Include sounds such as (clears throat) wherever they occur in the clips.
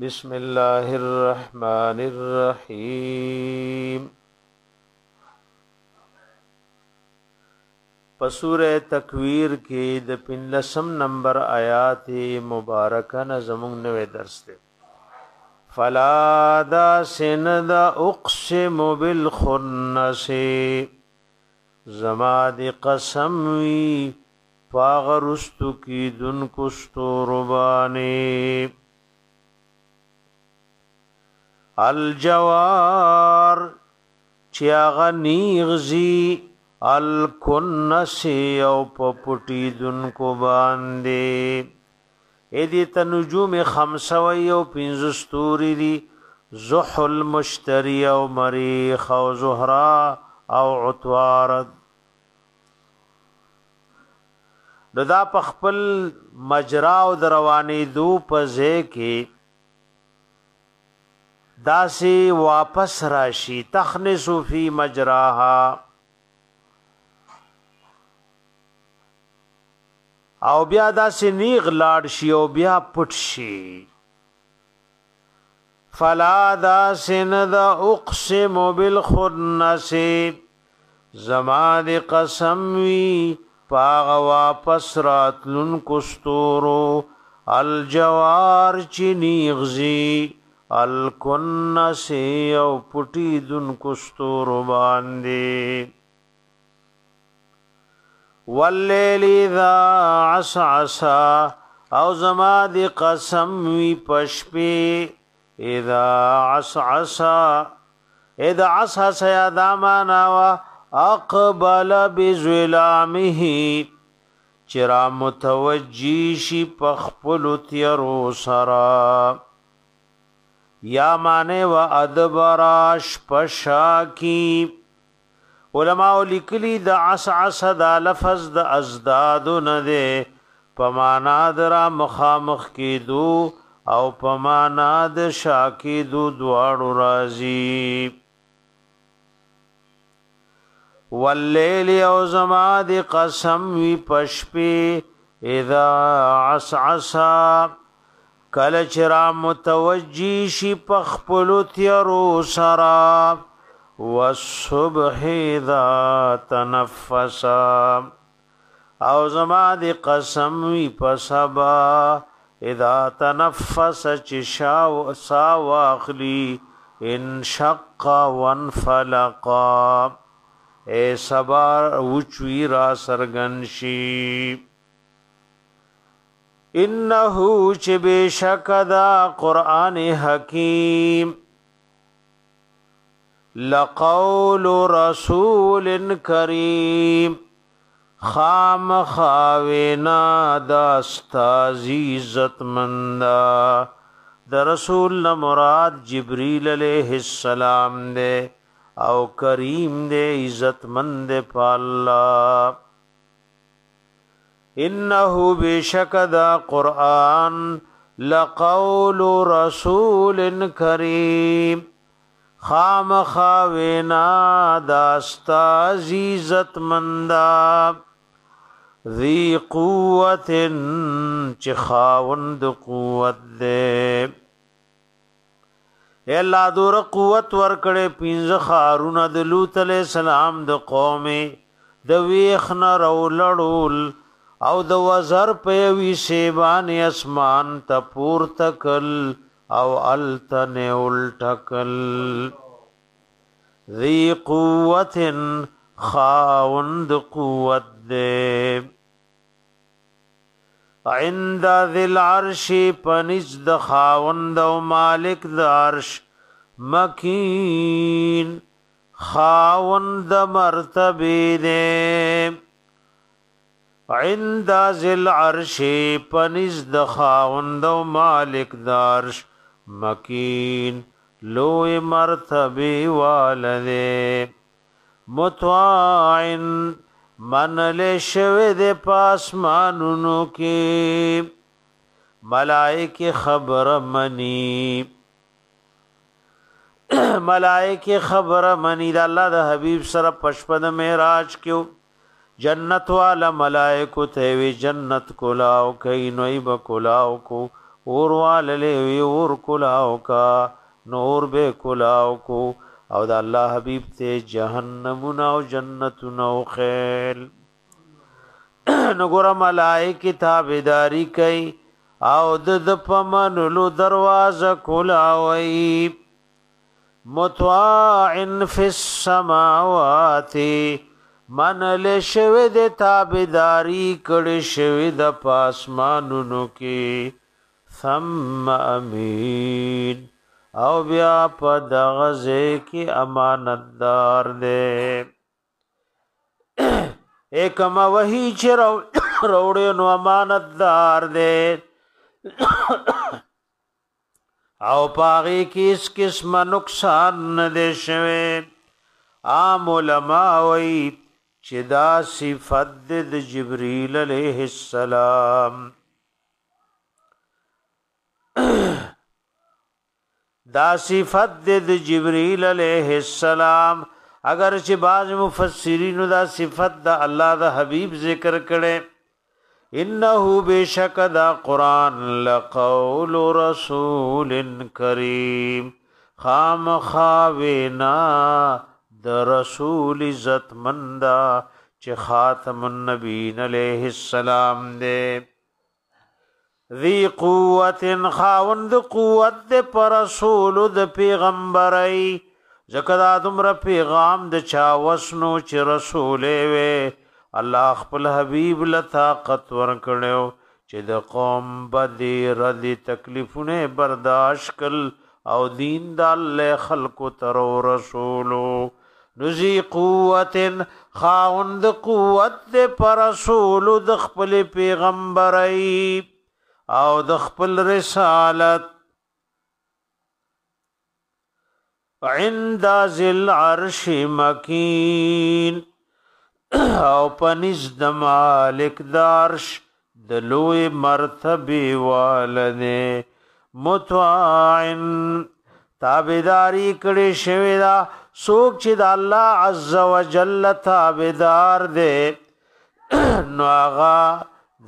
بسم الله الرحمن الرحیم پسوره تکویر کې د پنلسم نمبر آیات مبارکه نظمون نوې درس دی فلا دا سند اقسم بالخنس زما دی قسم وی فاغرستو کی دن کو ستوربانه الجوار چې هغه نیغزي الکنس او پپټی دونکو باندې اې دې تنجوم 500 او 500 ستوري دي زحل مشتری او مریخ او زهرا او عطوارد نو دا په خپل مجرا او دروانې دو په ځای کې داسې واپس راشي تخنس فی مجراها او بیا داسې نیغ لاړ شي او بیا پټ شي فلا داسن دا اقسم بالخنس زما د قسم وی پاغ واپس راتلون کو ستورو الجوار چی نیغزی الکن سی او پټی دن کو ستور باندې واللیل اذا عسعسا او زما دی قسم وی پشپی اذا عسعسا اذا عسعسا یا دامانا و اقبل بزلامه چرا متوجیشی پخپلو تیرو سراب یا معنی و ادبراش پشا کی علماء لیکلی د عسعس دا لفظ د ازداد نه ده پمانا درا مخامخ کی دو او پمانا د شاکی دو دواړو رازی واللیل او زما د قسم وی پشپی اذا عسعسا کله چې را متوجی شي په خپل تیرو سرا والصبح اذا تنفس او زما دی قسم وی په سبا اذا تنفس چې شاو سا واخلی ان شق وانفلق اے سبا وچوی را سرګنشی انه چې بشک دا قران حکیم لقول رسول کریم خام خاوینا داستاز عزت مندا د رسول نه مراد جبرئیل علیہ السلام دے او کریم دے عزت مند پالله انه بشک دا قران لقول رسول کریم خامخا وینا داستا عزت مندا ذی قوت چ خاوند قوت دے اے الله دور قوت ور کړه پینځه خارون د لوط علی السلام د قومه د ویخ نه رولړول او د وزر په وی سیبان اسمان ته پورته کل او التنه الټکل ذی قوت خاوند قوت دې عند ذل عرش پنځ د خاوند او مالک د عرش مکین خاوند مرتبه دې عند ذل عرش پنځ د خاوند او مالک دارش مکین لوی مرتبه والده متواعن من له شوه د پاسمانونو کې ملائکه خبر منی ملائکه خبر منی د الله د حبیب سره پښپد معراج کېو جنت والا ملائکو ته وی جنت کلاو کای نویب کلاو کو اور والے وی اور کلاو کا نور به کلاو کو او د الله حبیب ته جهنم او جنت نو خیل (clears throat) نو ګور ملائک تابعداري کوي او د د پمنلو دروازه کلاوي متواعن فی السماواتی من له شوی د تابیداری کړي شوی د پاسمانونو کې ثم امین او بیا په دغه ځای کې امانتدار دی ایکم وحی چې روړې نو امانتدار دی او پاغي کیس کس ما نقصان نه دی شوی عام علماء وی چې (clears throat) دا صفت د جبرئیل علیه السلام دا صفت د جبرئیل علیه السلام اگر چې بعض مفسرین دا صفت د الله د حبیب ذکر کړي انه بشک دا قران لقول رسول کریم خام خاوینا د رسول عزت مندا چې خاتم النبیین علیہ السلام دې ذی قوت خاوند قوت دې پر رسول د پیغمبري زکه دا تمره پیغام د چا وسنو چې رسول وي الله خپل حبیب لتا قط ور کړو چې د قوم بدی ردی تکلیفونه برداشت کل او دین د الله خلق تر رسولو نزی قوت خاوند قوت د پرسول د خپل پیغمبري او د خپل رسالت عند ذل عرش مکین او پنځ د مالک دارش د لوی مرتبه والده متواعن تابیداری کړي شوی دا سوک چې د الله عز وجل تابعدار دی (clears throat) نو هغه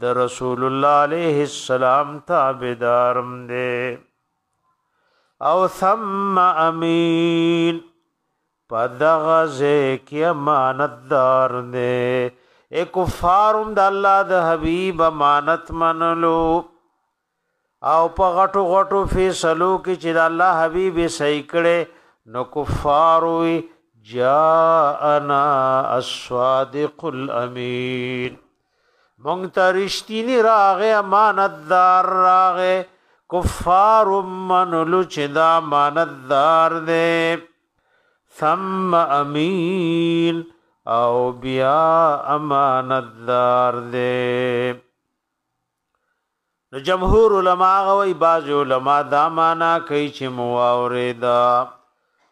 د رسول الله عليه السلام تابعدارم دی او ثم امين پدغه کی امانتدار دی اے کفارم د الله د حبيب امانت منلو او په غټو غټو فیصلو کې چې د الله حبيب صحیح کړي نو کفار وی جاءنا الصادق الامین مونږ ته رښتینی راغې امانتدار راغې کفار منلو چې دا امانتدار دی ثم امین او بیا امانتدار دی نو جمهور علما غوي باز علما دا معنا کوي چې مواوریدا